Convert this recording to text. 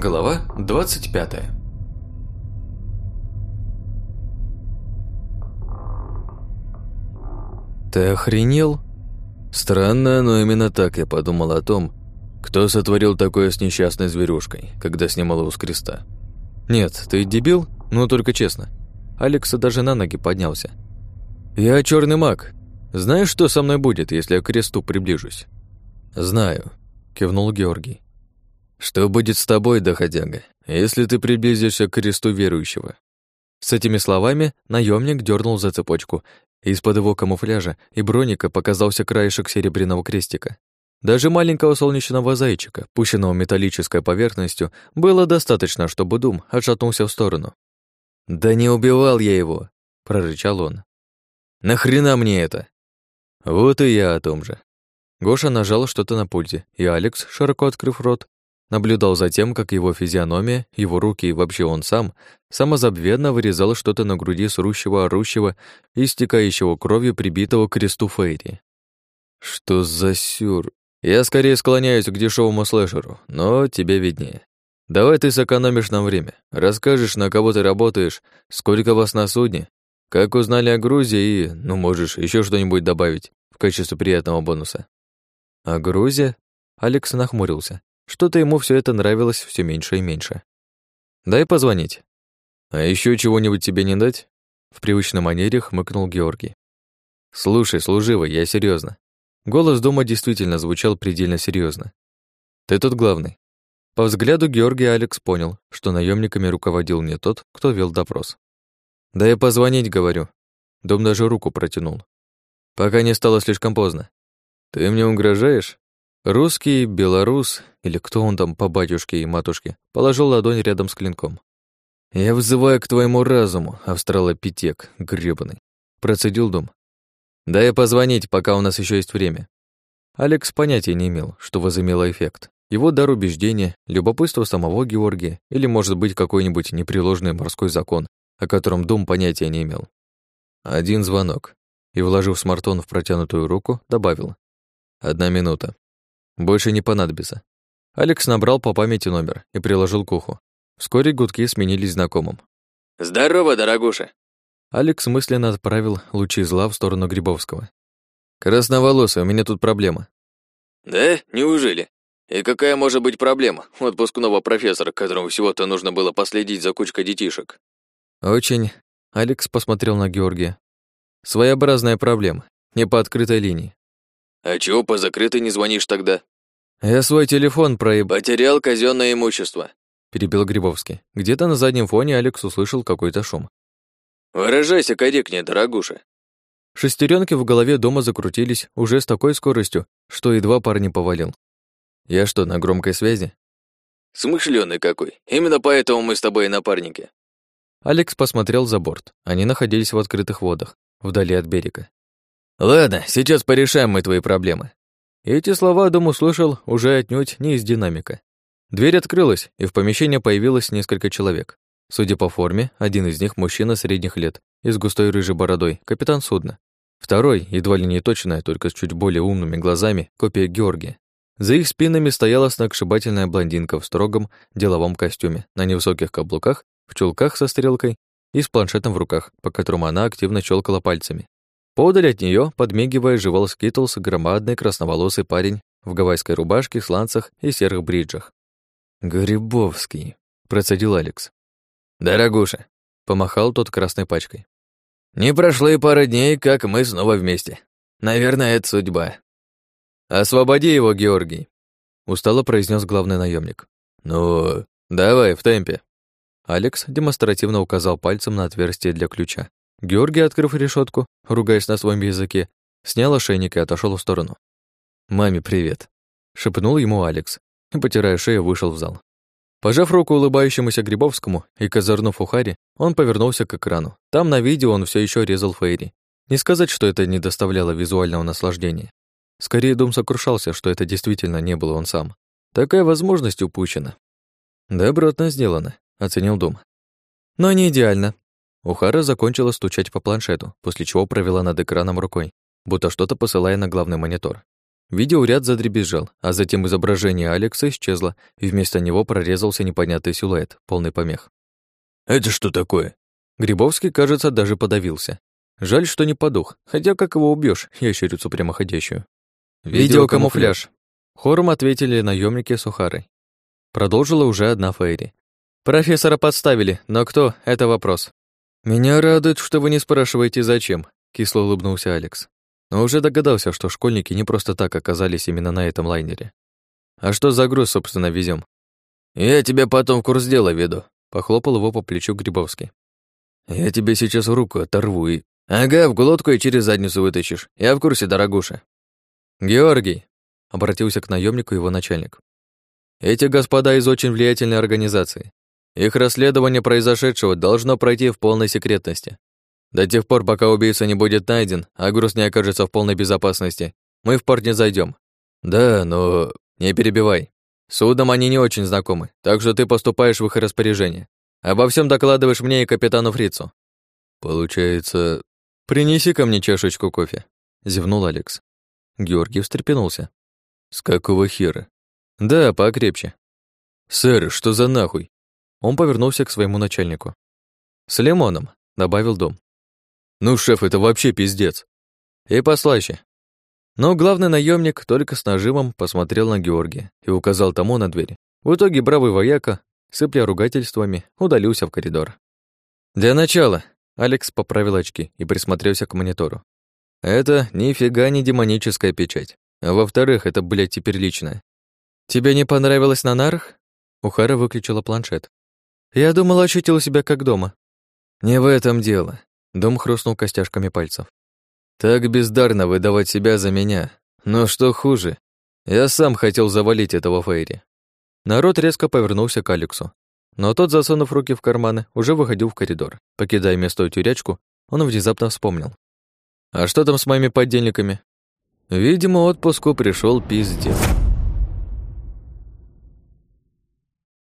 Глава 25 «Ты охренел?» Странно, но именно так я подумал о том, кто сотворил такое с несчастной зверюшкой, когда снимал его с креста. «Нет, ты дебил? Ну, только честно». Алекс даже на ноги поднялся. «Я черный маг. Знаешь, что со мной будет, если я к кресту приближусь?» «Знаю», — кивнул Георгий. «Что будет с тобой, доходяга, если ты приблизишься к кресту верующего?» С этими словами наемник дернул за цепочку, из-под его камуфляжа и броника показался краешек серебряного крестика. Даже маленького солнечного зайчика, пущенного металлической поверхностью, было достаточно, чтобы Дум отшатнулся в сторону. «Да не убивал я его!» — прорычал он. «Нахрена мне это?» «Вот и я о том же». Гоша нажал что-то на пульте, и Алекс, широко открыв рот, наблюдал за тем, как его физиономия, его руки и вообще он сам самозабвенно вырезал что-то на груди срущего, орущего и стекающего кровью прибитого к кресту Фейри. Что за сюр? Я скорее склоняюсь к дешевому слэшеру, но тебе виднее. Давай ты сэкономишь нам время, расскажешь, на кого ты работаешь, сколько вас на судне, как узнали о грузе и, ну, можешь еще что-нибудь добавить в качестве приятного бонуса. О грузе? Алекс нахмурился. Что-то ему все это нравилось все меньше и меньше. «Дай позвонить». «А еще чего-нибудь тебе не дать?» В привычной манере хмыкнул Георгий. «Слушай, служивый, я серьезно. Голос дома действительно звучал предельно серьезно. «Ты тут главный». По взгляду Георгия Алекс понял, что наемниками руководил не тот, кто вел допрос. «Да я позвонить, говорю». Дом даже руку протянул. «Пока не стало слишком поздно». «Ты мне угрожаешь?» Русский, белорус, или кто он там по батюшке и матушке, положил ладонь рядом с клинком. «Я вызываю к твоему разуму, австралопитек, грёбаный», — процедил дом. «Дай позвонить, пока у нас еще есть время». Алекс понятия не имел, что возымело эффект. Его дар убеждения, любопытство самого Георгия или, может быть, какой-нибудь непреложный морской закон, о котором Дом понятия не имел. Один звонок. И, вложив смартфон в протянутую руку, добавил. «Одна минута». Больше не понадобится. Алекс набрал по памяти номер и приложил к уху. Вскоре гудки сменились знакомым. «Здорово, дорогуша!» Алекс мысленно отправил лучи зла в сторону Грибовского. «Красноволосый, у меня тут проблема». «Да? Неужели? И какая может быть проблема у отпускного профессора, которому всего-то нужно было последить за кучкой детишек?» «Очень...» Алекс посмотрел на Георгия. «Своеобразная проблема, не по открытой линии. «А чего по закрытой не звонишь тогда?» «Я свой телефон проеб...» «Потерял казенное имущество», — перебил Грибовский. Где-то на заднем фоне Алекс услышал какой-то шум. «Выражайся корректнее, дорогуша». Шестеренки в голове дома закрутились уже с такой скоростью, что едва пар не повалил. «Я что, на громкой связи?» «Смышленый какой. Именно поэтому мы с тобой и напарники». Алекс посмотрел за борт. Они находились в открытых водах, вдали от берега. «Ладно, сейчас порешаем мы твои проблемы». Эти слова Дом услышал уже отнюдь не из динамика. Дверь открылась, и в помещении появилось несколько человек. Судя по форме, один из них мужчина средних лет и с густой рыжей бородой, капитан судна. Второй, едва ли не точная, только с чуть более умными глазами, копия Георгия. За их спинами стояла сногсшибательная блондинка в строгом деловом костюме, на невысоких каблуках, в чулках со стрелкой и с планшетом в руках, по которому она активно щелкала пальцами. Подаль от нее, подмигивая, жевал скитлс громадный красноволосый парень в гавайской рубашке, сланцах и серых бриджах. «Грибовский», — процедил Алекс. «Дорогуша», — помахал тот красной пачкой. «Не прошло и пара дней, как мы снова вместе. Наверное, это судьба». «Освободи его, Георгий», — устало произнес главный наемник. «Ну, давай, в темпе». Алекс демонстративно указал пальцем на отверстие для ключа. Георгий, открыв решетку, ругаясь на своем языке, снял ошейник и отошел в сторону. «Маме привет», — шепнул ему Алекс и, потирая шею, вышел в зал. Пожав руку улыбающемуся Грибовскому и козырнув ухари, он повернулся к экрану. Там на видео он все еще резал Фейри. Не сказать, что это не доставляло визуального наслаждения. Скорее, Дом сокрушался, что это действительно не был он сам. Такая возможность упущена. «Добротно сделано», — оценил Дом. «Но не идеально», Ухара закончила стучать по планшету, после чего провела над экраном рукой, будто что-то посылая на главный монитор. Видеоряд задребезжал, а затем изображение Алекса исчезло, и вместо него прорезался непонятный силуэт, полный помех. «Это что такое?» Грибовский, кажется, даже подавился. Жаль, что не подух, хотя как его убьешь, ящерицу прямоходящую. Видеокамуфляж. Хором ответили наемники Сухарой. Продолжила уже одна Фейри. Профессора подставили, но кто — это вопрос. Меня радует, что вы не спрашиваете, зачем, кисло улыбнулся Алекс. Но уже догадался, что школьники не просто так оказались именно на этом лайнере. А что за груз, собственно, везем? Я тебя потом в курс дела веду, похлопал его по плечу Грибовский. Я тебе сейчас руку оторву и... Ага, в глотку и через задницу вытащишь. Я в курсе, дорогуша. Георгий, обратился к наемнику его начальник. Эти господа из очень влиятельной организации. Их расследование произошедшего должно пройти в полной секретности. До тех пор, пока убийца не будет найден, а груз не окажется в полной безопасности, мы в порт не зайдем. Да, но не перебивай. Судом они не очень знакомы, так что ты поступаешь в их распоряжение. Обо всем докладываешь мне и капитану Фрицу. Получается, принеси ко мне чашечку кофе, зевнул Алекс. Георгий встрепенулся. С какого хера? Да, покрепче. Сэр, что за нахуй? Он повернулся к своему начальнику. С лимоном, добавил дом. Ну, шеф, это вообще пиздец. И послаще. Но главный наемник только с нажимом посмотрел на Георгия и указал тому на дверь. В итоге бравый вояка, сыпля ругательствами, удалился в коридор. Для начала Алекс поправил очки и присмотрелся к монитору. Это нифига не демоническая печать. Во-вторых, это, блядь, теперь личное. Тебе не понравилось на нарах? Ухара выключила планшет. Я думала, ощутил себя как дома. Не в этом дело. Дом хрустнул костяшками пальцев. Так бездарно выдавать себя за меня. Но что хуже, я сам хотел завалить этого Фейри. Народ резко повернулся к Алексу. Но тот, засунув руки в карманы, уже выходил в коридор. Покидая место тюрячку, он внезапно вспомнил. «А что там с моими подельниками?» Видимо, отпуску пришел пиздец.